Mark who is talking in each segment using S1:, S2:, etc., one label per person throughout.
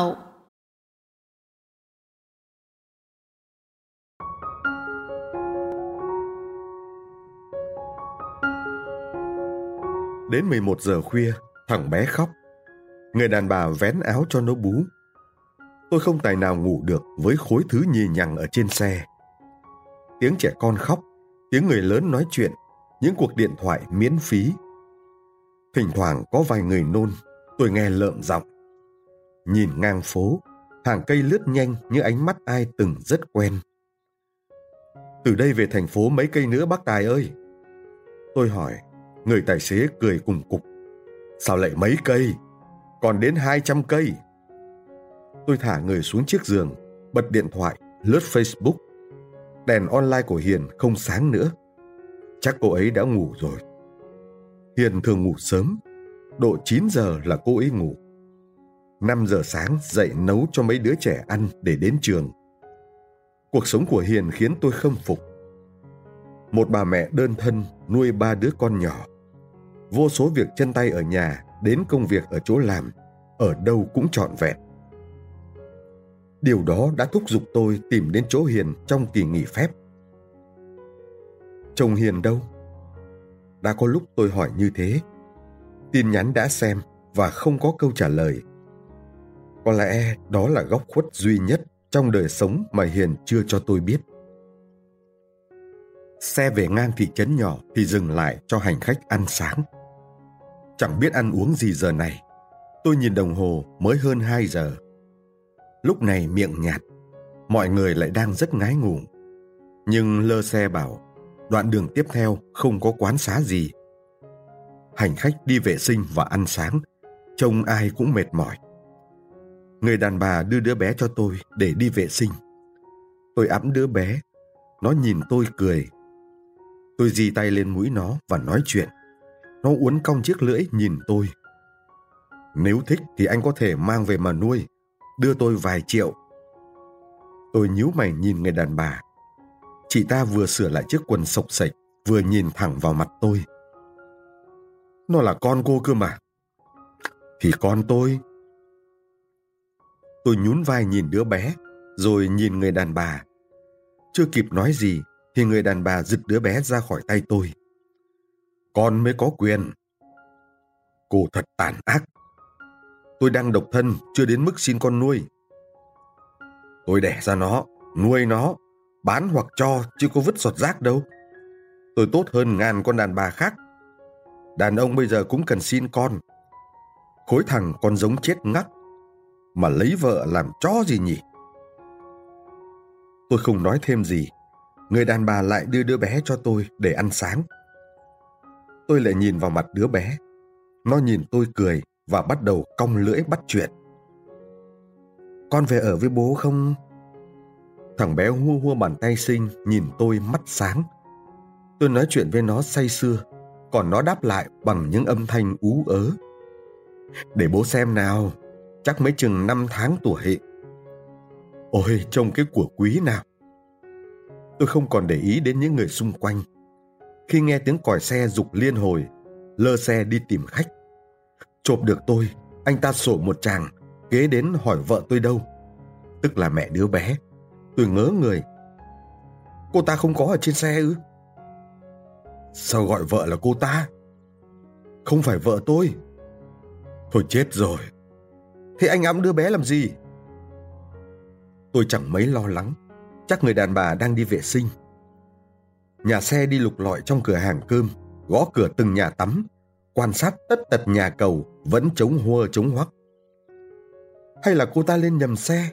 S1: hậu
S2: Đến 11 giờ khuya, thằng bé khóc. Người đàn bà vén áo cho nó bú. Tôi không tài nào ngủ được với khối thứ nhì nhằng ở trên xe. Tiếng trẻ con khóc, tiếng người lớn nói chuyện, những cuộc điện thoại miễn phí. Thỉnh thoảng có vài người nôn, tôi nghe lợm giọng. Nhìn ngang phố, hàng cây lướt nhanh như ánh mắt ai từng rất quen. Từ đây về thành phố mấy cây nữa bác Tài ơi? Tôi hỏi, người tài xế cười cùng cục. Sao lại mấy cây? Còn đến 200 cây. Tôi thả người xuống chiếc giường, bật điện thoại, lướt Facebook. Đèn online của Hiền không sáng nữa. Chắc cô ấy đã ngủ rồi. Hiền thường ngủ sớm. Độ 9 giờ là cô ấy ngủ. 5 giờ sáng dậy nấu cho mấy đứa trẻ ăn để đến trường. Cuộc sống của Hiền khiến tôi khâm phục. Một bà mẹ đơn thân nuôi ba đứa con nhỏ. Vô số việc chân tay ở nhà đến công việc ở chỗ làm, ở đâu cũng trọn vẹn. Điều đó đã thúc giục tôi tìm đến chỗ Hiền trong kỳ nghỉ phép. Chồng Hiền đâu? Đã có lúc tôi hỏi như thế. Tin nhắn đã xem và không có câu trả lời. Có lẽ đó là góc khuất duy nhất trong đời sống mà Hiền chưa cho tôi biết. Xe về ngang thị trấn nhỏ thì dừng lại cho hành khách ăn sáng. Chẳng biết ăn uống gì giờ này. Tôi nhìn đồng hồ mới hơn 2 giờ. Lúc này miệng nhạt, mọi người lại đang rất ngái ngủ. Nhưng lơ xe bảo, đoạn đường tiếp theo không có quán xá gì. Hành khách đi vệ sinh và ăn sáng, trông ai cũng mệt mỏi. Người đàn bà đưa đứa bé cho tôi để đi vệ sinh. Tôi ẵm đứa bé, nó nhìn tôi cười. Tôi di tay lên mũi nó và nói chuyện. Nó uốn cong chiếc lưỡi nhìn tôi. Nếu thích thì anh có thể mang về mà nuôi, đưa tôi vài triệu. Tôi nhíu mày nhìn người đàn bà. Chị ta vừa sửa lại chiếc quần sộc sạch, vừa nhìn thẳng vào mặt tôi. Nó là con cô cơ mà. Thì con tôi. Tôi nhún vai nhìn đứa bé, rồi nhìn người đàn bà. Chưa kịp nói gì, thì người đàn bà giật đứa bé ra khỏi tay tôi. Con mới có quyền. Cô thật tàn ác. Tôi đang độc thân, chưa đến mức xin con nuôi. Tôi đẻ ra nó, nuôi nó, bán hoặc cho chứ có vứt sọt rác đâu. Tôi tốt hơn ngàn con đàn bà khác. Đàn ông bây giờ cũng cần xin con. Khối thằng con giống chết ngắt. Mà lấy vợ làm chó gì nhỉ? Tôi không nói thêm gì. Người đàn bà lại đưa đứa bé cho tôi để ăn sáng. Tôi lại nhìn vào mặt đứa bé. Nó nhìn tôi cười và bắt đầu cong lưỡi bắt chuyện. Con về ở với bố không? Thằng bé hua hua bàn tay xinh nhìn tôi mắt sáng. Tôi nói chuyện với nó say sưa, còn nó đáp lại bằng những âm thanh ú ớ. Để bố xem nào, chắc mấy chừng năm tháng tuổi. Ôi, trông cái của quý nào. Tôi không còn để ý đến những người xung quanh. Khi nghe tiếng còi xe dục liên hồi, lơ xe đi tìm khách. Chộp được tôi, anh ta sổ một chàng, kế đến hỏi vợ tôi đâu. Tức là mẹ đứa bé. Tôi ngớ người. Cô ta không có ở trên xe ư? Sao gọi vợ là cô ta? Không phải vợ tôi. Thôi chết rồi. Thế anh ẵm đứa bé làm gì? Tôi chẳng mấy lo lắng. Chắc người đàn bà đang đi vệ sinh. Nhà xe đi lục lọi trong cửa hàng cơm, gõ cửa từng nhà tắm, quan sát tất tật nhà cầu vẫn chống hua chống hoắc. Hay là cô ta lên nhầm xe?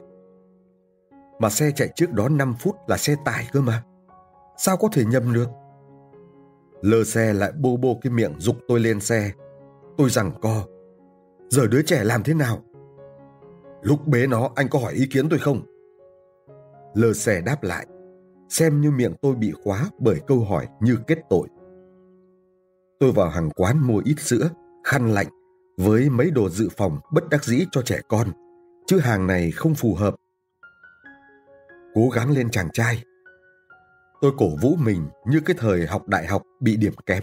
S2: Mà xe chạy trước đó 5 phút là xe tải cơ mà. Sao có thể nhầm được? Lơ xe lại bô bô cái miệng dục tôi lên xe. Tôi rằng co. Giờ đứa trẻ làm thế nào? Lúc bế nó anh có hỏi ý kiến tôi không? Lơ xe đáp lại. Xem như miệng tôi bị khóa bởi câu hỏi như kết tội. Tôi vào hàng quán mua ít sữa, khăn lạnh với mấy đồ dự phòng bất đắc dĩ cho trẻ con. Chứ hàng này không phù hợp. Cố gắng lên chàng trai. Tôi cổ vũ mình như cái thời học đại học bị điểm kém.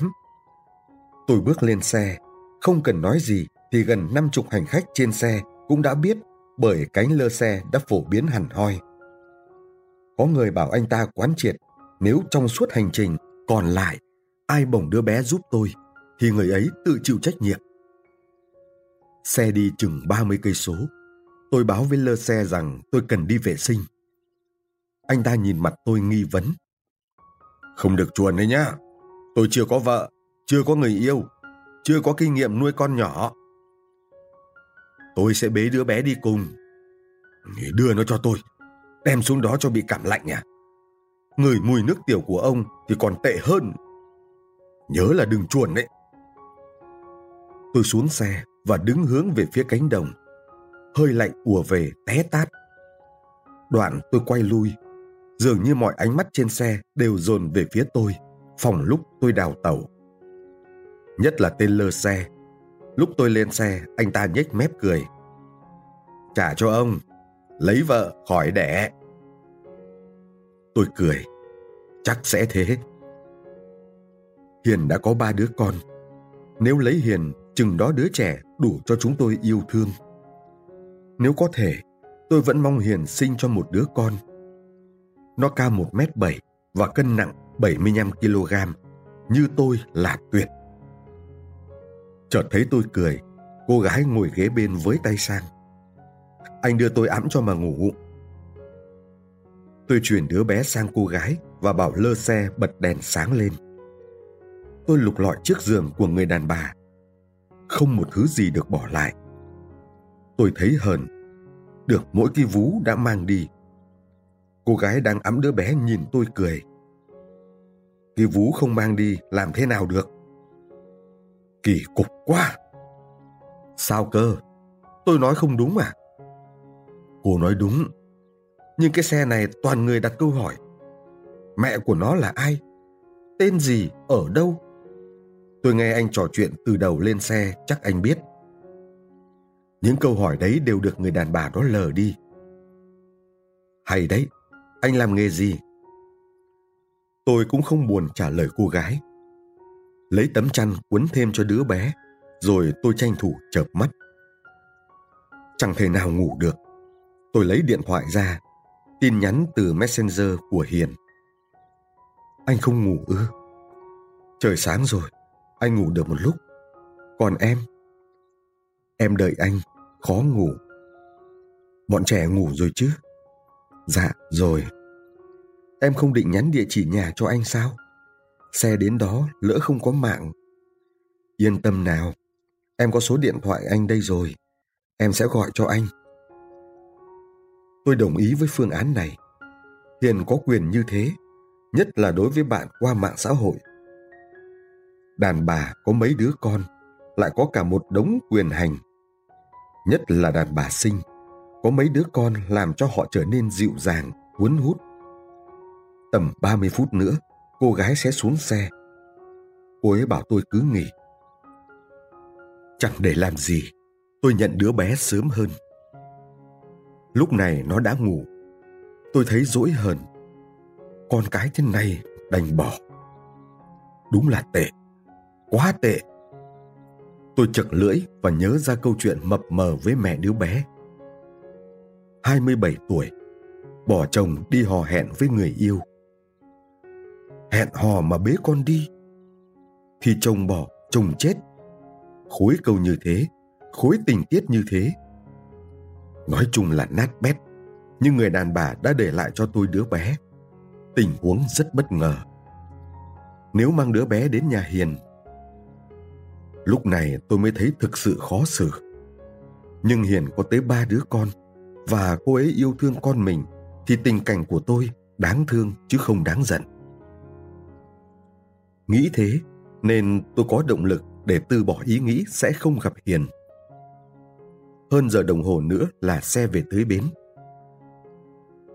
S2: Tôi bước lên xe, không cần nói gì thì gần năm chục hành khách trên xe cũng đã biết bởi cánh lơ xe đã phổ biến hẳn hoi. Có người bảo anh ta quán triệt nếu trong suốt hành trình còn lại ai bổng đứa bé giúp tôi thì người ấy tự chịu trách nhiệm. Xe đi chừng 30 cây số. Tôi báo với lơ xe rằng tôi cần đi vệ sinh. Anh ta nhìn mặt tôi nghi vấn. Không được chuồn đấy nhá. Tôi chưa có vợ, chưa có người yêu, chưa có kinh nghiệm nuôi con nhỏ. Tôi sẽ bế đứa bé đi cùng. Đưa nó cho tôi, đem xuống đó cho bị cảm lạnh à. Người mùi nước tiểu của ông thì còn tệ hơn. Nhớ là đừng chuồn đấy. Tôi xuống xe và đứng hướng về phía cánh đồng. Hơi lạnh ùa về té tát. Đoạn tôi quay lui. Dường như mọi ánh mắt trên xe đều dồn về phía tôi, phòng lúc tôi đào tàu. Nhất là tên lơ xe. Lúc tôi lên xe, anh ta nhếch mép cười. Trả cho ông, lấy vợ khỏi đẻ. Tôi cười. Chắc sẽ thế. Hiền đã có ba đứa con. Nếu lấy Hiền, chừng đó đứa trẻ đủ cho chúng tôi yêu thương. Nếu có thể, tôi vẫn mong Hiền sinh cho một đứa con. Nó cao 1m7 và cân nặng 75kg, như tôi là tuyệt. Chợt thấy tôi cười, cô gái ngồi ghế bên với tay sang. Anh đưa tôi ẵm cho mà ngủ. Tôi chuyển đứa bé sang cô gái và bảo lơ xe bật đèn sáng lên. Tôi lục lọi chiếc giường của người đàn bà. Không một thứ gì được bỏ lại. Tôi thấy hờn. Được mỗi cái vú đã mang đi. Cô gái đang ấm đứa bé nhìn tôi cười. Cái vú không mang đi làm thế nào được? Kỳ cục quá! Sao cơ? Tôi nói không đúng à? Cô nói đúng. Nhưng cái xe này toàn người đặt câu hỏi. Mẹ của nó là ai? Tên gì? Ở đâu? Tôi nghe anh trò chuyện từ đầu lên xe, chắc anh biết. Những câu hỏi đấy đều được người đàn bà đó lờ đi. Hay đấy, anh làm nghề gì? Tôi cũng không buồn trả lời cô gái. Lấy tấm chăn quấn thêm cho đứa bé, rồi tôi tranh thủ chợp mắt. Chẳng thể nào ngủ được. Tôi lấy điện thoại ra, tin nhắn từ Messenger của Hiền. Anh không ngủ ư? Trời sáng rồi, anh ngủ được một lúc. Còn em? Em đợi anh, khó ngủ. Bọn trẻ ngủ rồi chứ? Dạ, rồi. Em không định nhắn địa chỉ nhà cho anh sao? Xe đến đó lỡ không có mạng. Yên tâm nào, em có số điện thoại anh đây rồi. Em sẽ gọi cho anh. Tôi đồng ý với phương án này. Hiền có quyền như thế, nhất là đối với bạn qua mạng xã hội. Đàn bà có mấy đứa con, lại có cả một đống quyền hành. Nhất là đàn bà sinh, có mấy đứa con làm cho họ trở nên dịu dàng, cuốn hút. Tầm 30 phút nữa, cô gái sẽ xuống xe. Cô ấy bảo tôi cứ nghỉ. Chẳng để làm gì, tôi nhận đứa bé sớm hơn. Lúc này nó đã ngủ. Tôi thấy dỗi hờn. Con cái thế này đành bỏ. Đúng là tệ. Quá tệ. Tôi chật lưỡi và nhớ ra câu chuyện mập mờ với mẹ đứa bé. 27 tuổi, bỏ chồng đi hò hẹn với người yêu. Hẹn hò mà bế con đi. Thì chồng bỏ, chồng chết. Khối câu như thế, khối tình tiết như thế Nói chung là nát bét, nhưng người đàn bà đã để lại cho tôi đứa bé. Tình huống rất bất ngờ. Nếu mang đứa bé đến nhà Hiền, lúc này tôi mới thấy thực sự khó xử. Nhưng Hiền có tới ba đứa con, và cô ấy yêu thương con mình, thì tình cảnh của tôi đáng thương chứ không đáng giận. Nghĩ thế, nên tôi có động lực để từ bỏ ý nghĩ sẽ không gặp Hiền hơn giờ đồng hồ nữa là xe về tới bến.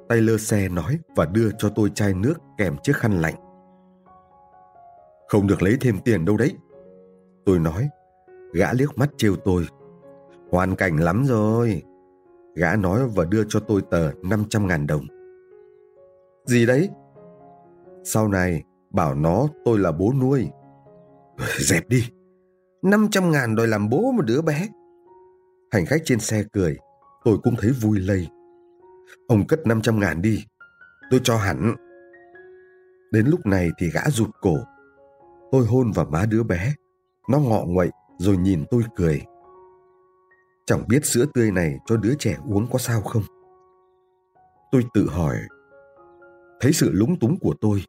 S2: Tay lơ xe nói và đưa cho tôi chai nước kèm chiếc khăn lạnh. Không được lấy thêm tiền đâu đấy. Tôi nói, gã liếc mắt trêu tôi. Hoàn cảnh lắm rồi. Gã nói và đưa cho tôi tờ 500 ngàn đồng. Gì đấy? Sau này, bảo nó tôi là bố nuôi. Dẹp đi. 500 ngàn đòi làm bố một đứa bé. Hành khách trên xe cười. tôi cũng thấy vui lây. Ông cất 500 ngàn đi, tôi cho hẳn. Đến lúc này thì gã rụt cổ. Tôi hôn vào má đứa bé. Nó ngọ nguậy rồi nhìn tôi cười. Chẳng biết sữa tươi này cho đứa trẻ uống có sao không? Tôi tự hỏi. Thấy sự lúng túng của tôi.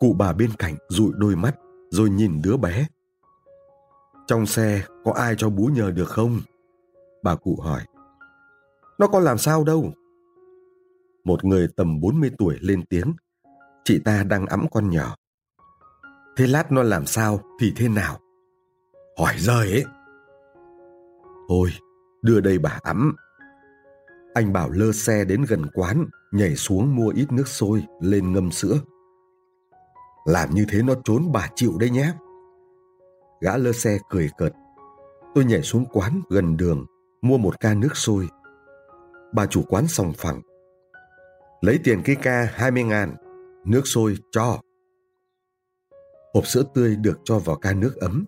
S2: Cụ bà bên cạnh dụi đôi mắt rồi nhìn đứa bé. Trong xe có ai cho bú nhờ được không? Bà cụ hỏi. Nó có làm sao đâu. Một người tầm 40 tuổi lên tiếng. Chị ta đang ẵm con nhỏ. Thế lát nó làm sao thì thế nào? Hỏi rời ấy. Thôi, đưa đây bà ấm. Anh bảo lơ xe đến gần quán, nhảy xuống mua ít nước sôi, lên ngâm sữa. Làm như thế nó trốn bà chịu đấy nhé. Gã lơ xe cười cợt. Tôi nhảy xuống quán gần đường, mua một ca nước sôi. Bà chủ quán sòng phẳng. Lấy tiền cái ca 20 ngàn, nước sôi cho. Hộp sữa tươi được cho vào ca nước ấm.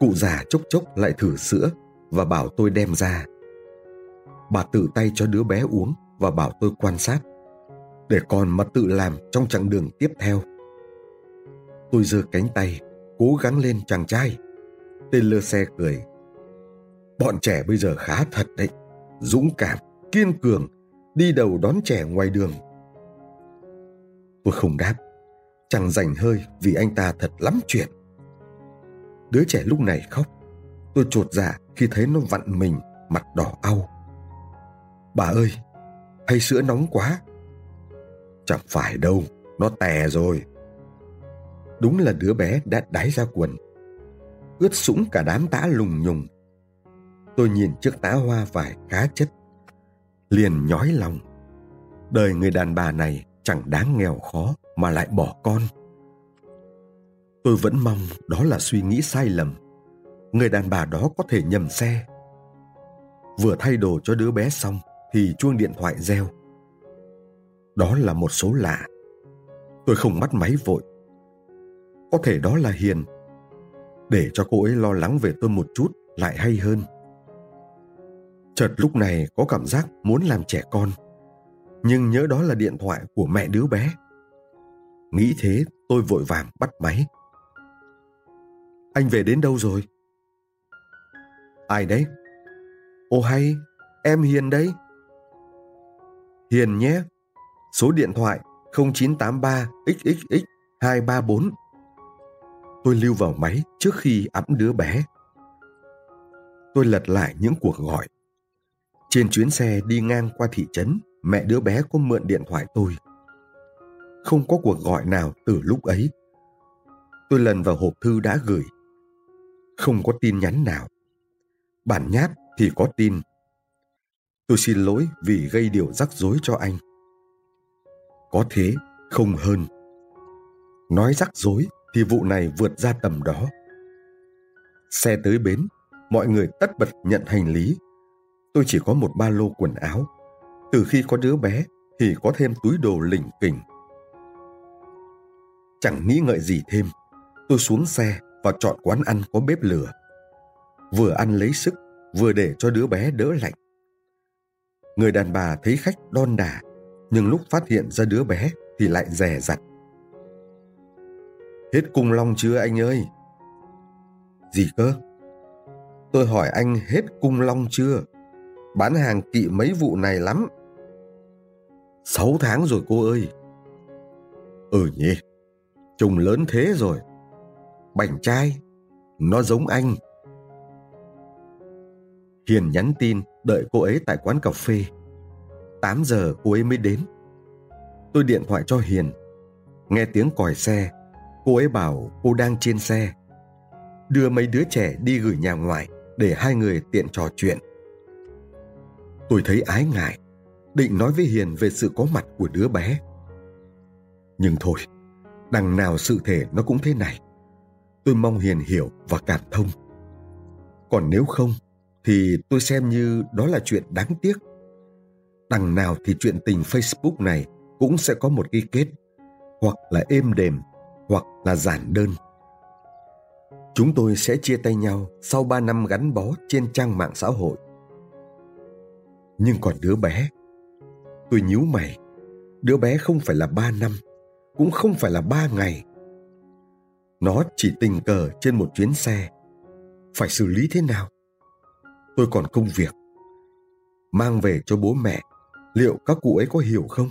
S2: Cụ già chốc chốc lại thử sữa và bảo tôi đem ra. Bà tự tay cho đứa bé uống và bảo tôi quan sát, để còn mà tự làm trong chặng đường tiếp theo. Tôi giơ cánh tay, cố gắng lên chàng trai. Tên lơ xe cười. Bọn trẻ bây giờ khá thật đấy, dũng cảm, kiên cường, đi đầu đón trẻ ngoài đường. Tôi không đáp, chẳng dành hơi vì anh ta thật lắm chuyện. Đứa trẻ lúc này khóc. Tôi trột dạ khi thấy nó vặn mình, mặt đỏ au. Bà ơi, hay sữa nóng quá. Chẳng phải đâu, nó tè rồi. Đúng là đứa bé đã đái ra quần. Ướt sũng cả đám tã lùng nhùng. Tôi nhìn chiếc tã hoa vải khá chất. Liền nhói lòng. Đời người đàn bà này chẳng đáng nghèo khó mà lại bỏ con. Tôi vẫn mong đó là suy nghĩ sai lầm. Người đàn bà đó có thể nhầm xe. Vừa thay đồ cho đứa bé xong thì chuông điện thoại reo. Đó là một số lạ. Tôi không bắt máy vội. Có thể đó là Hiền. Để cho cô ấy lo lắng về tôi một chút lại hay hơn. Chợt lúc này có cảm giác muốn làm trẻ con. Nhưng nhớ đó là điện thoại của mẹ đứa bé. Nghĩ thế tôi vội vàng bắt máy. Anh về đến đâu rồi? Ai đấy? ô hay, em Hiền đấy. Hiền nhé. Số điện thoại 0983 XXX 234. Tôi lưu vào máy trước khi ẵm đứa bé. Tôi lật lại những cuộc gọi. Trên chuyến xe đi ngang qua thị trấn, mẹ đứa bé có mượn điện thoại tôi. Không có cuộc gọi nào từ lúc ấy. Tôi lần vào hộp thư đã gửi. Không có tin nhắn nào. Bản nháp thì có tin Tôi xin lỗi vì gây điều rắc rối cho anh. Có thế, không hơn. Nói rắc rối thì vụ này vượt ra tầm đó. Xe tới bến, mọi người tất bật nhận hành lý. Tôi chỉ có một ba lô quần áo. Từ khi có đứa bé thì có thêm túi đồ lỉnh kỉnh. Chẳng nghĩ ngợi gì thêm, tôi xuống xe và chọn quán ăn có bếp lửa. Vừa ăn lấy sức, vừa để cho đứa bé đỡ lạnh. Người đàn bà thấy khách đon đả, nhưng lúc phát hiện ra đứa bé thì lại rẻ rặt. Hết cung long chưa anh ơi? Gì cơ? Tôi hỏi anh hết cung long chưa? Bán hàng kỵ mấy vụ này lắm. Sáu tháng rồi cô ơi. Ừ nhỉ, trùng lớn thế rồi. Bảnh trai, nó giống anh. Hiền nhắn tin đợi cô ấy tại quán cà phê. 8 giờ cô ấy mới đến. Tôi điện thoại cho Hiền. Nghe tiếng còi xe, cô ấy bảo cô đang trên xe. Đưa mấy đứa trẻ đi gửi nhà ngoại để hai người tiện trò chuyện. Tôi thấy ái ngại, định nói với Hiền về sự có mặt của đứa bé. Nhưng thôi, đằng nào sự thể nó cũng thế này. Tôi mong Hiền hiểu và cảm thông. Còn nếu không, thì tôi xem như đó là chuyện đáng tiếc. Đằng nào thì chuyện tình Facebook này cũng sẽ có một cái kết, hoặc là êm đềm, hoặc là giản đơn. Chúng tôi sẽ chia tay nhau sau 3 năm gắn bó trên trang mạng xã hội. Nhưng còn đứa bé, tôi nhíu mày. Đứa bé không phải là ba năm, cũng không phải là ba ngày. Nó chỉ tình cờ trên một chuyến xe. Phải xử lý thế nào? Tôi còn công việc. Mang về cho bố mẹ, liệu các cụ ấy có hiểu không?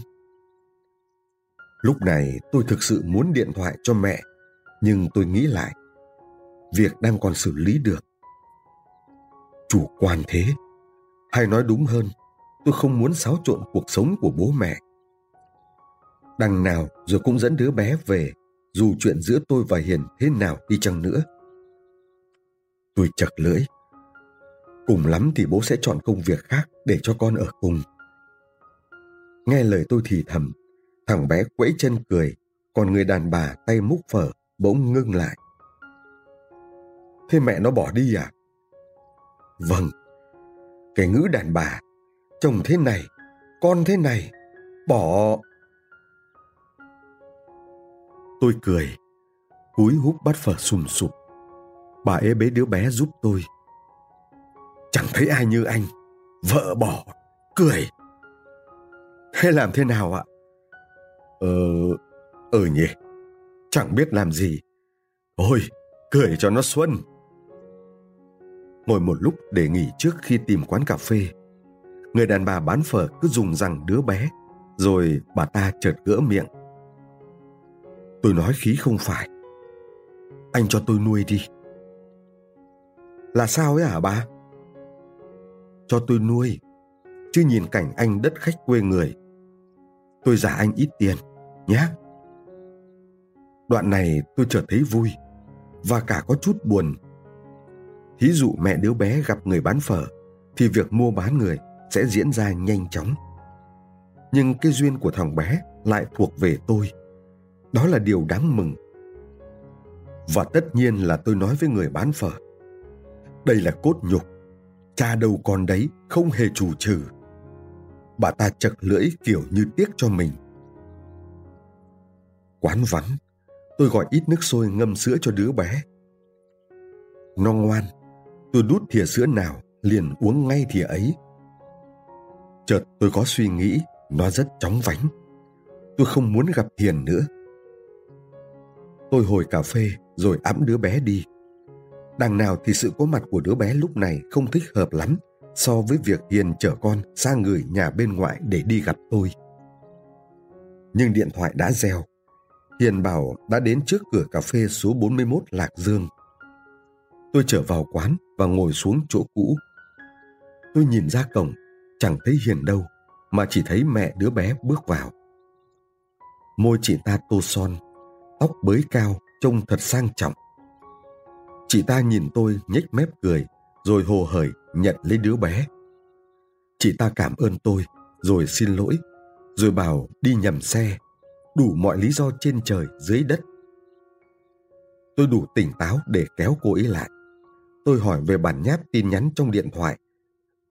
S2: Lúc này tôi thực sự muốn điện thoại cho mẹ, nhưng tôi nghĩ lại. Việc đang còn xử lý được. Chủ quan thế, hay nói đúng hơn, tôi không muốn xáo trộn cuộc sống của bố mẹ. Đằng nào rồi cũng dẫn đứa bé về, dù chuyện giữa tôi và Hiền thế nào đi chăng nữa. Tôi chật lưỡi. Cùng lắm thì bố sẽ chọn công việc khác để cho con ở cùng. Nghe lời tôi thì thầm, thằng bé quẫy chân cười, còn người đàn bà tay múc phở bỗng ngưng lại. Thế mẹ nó bỏ đi à? Vâng. Cái ngữ đàn bà, chồng thế này, con thế này, bỏ... Tôi cười, cúi hút bát phở sùm sụp. Bà ế bế đứa bé giúp tôi. Chẳng thấy ai như anh, vợ bỏ, cười. Thế làm thế nào ạ? Ờ, ừ nhỉ, chẳng biết làm gì. Thôi, cười cho nó xuân. Ngồi một lúc để nghỉ trước khi tìm quán cà phê. Người đàn bà bán phở cứ dùng rằng đứa bé, rồi bà ta chợt gỡ miệng. Tôi nói khí không phải. Anh cho tôi nuôi đi. Là sao ấy hả ba? Cho tôi nuôi, chứ nhìn cảnh anh đất khách quê người. Tôi giả anh ít tiền, nhé. Đoạn này tôi chợt thấy vui và cả có chút buồn. Thí dụ mẹ đứa bé gặp người bán phở thì việc mua bán người sẽ diễn ra nhanh chóng. Nhưng cái duyên của thằng bé lại thuộc về tôi. Đó là điều đáng mừng. Và tất nhiên là tôi nói với người bán phở. Đây là cốt nhục. Cha đâu con đấy, không hề chủ trừ. Bà ta chật lưỡi kiểu như tiếc cho mình. Quán vắng, tôi gọi ít nước sôi ngâm sữa cho đứa bé. Nó ngoan, tôi đút thìa sữa nào liền uống ngay thìa ấy. Chợt tôi có suy nghĩ, nó rất chóng vánh. Tôi không muốn gặp Hiền nữa. Tôi hồi cà phê rồi ẵm đứa bé đi. Đằng nào thì sự có mặt của đứa bé lúc này không thích hợp lắm so với việc Hiền chở con sang người nhà bên ngoại để đi gặp tôi. Nhưng điện thoại đã reo. Hiền bảo đã đến trước cửa cà phê số 41 Lạc Dương. Tôi trở vào quán và ngồi xuống chỗ cũ. Tôi nhìn ra cổng, chẳng thấy Hiền đâu, mà chỉ thấy mẹ đứa bé bước vào. Môi chị ta tô son, tóc bới cao, trông thật sang trọng. Chị ta nhìn tôi nhếch mép cười, rồi hồ hởi nhận lấy đứa bé. Chị ta cảm ơn tôi, rồi xin lỗi, rồi bảo đi nhầm xe, đủ mọi lý do trên trời, dưới đất. Tôi đủ tỉnh táo để kéo cô ấy lại. Tôi hỏi về bản nháp tin nhắn trong điện thoại.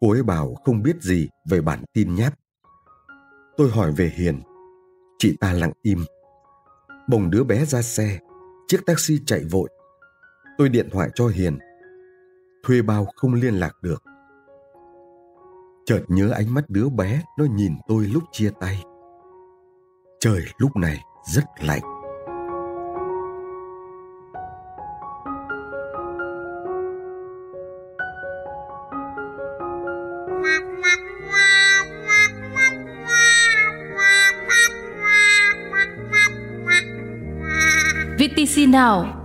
S2: Cô ấy bảo không biết gì về bản tin nháp. Tôi hỏi về Hiền. Chị ta lặng im. Bồng đứa bé ra xe. Chiếc taxi chạy vội. Tôi điện thoại cho Hiền. Thuê bao không liên lạc được. Chợt nhớ ánh mắt đứa bé, nó nhìn tôi lúc chia tay. Trời lúc này rất lạnh.
S1: VTC Now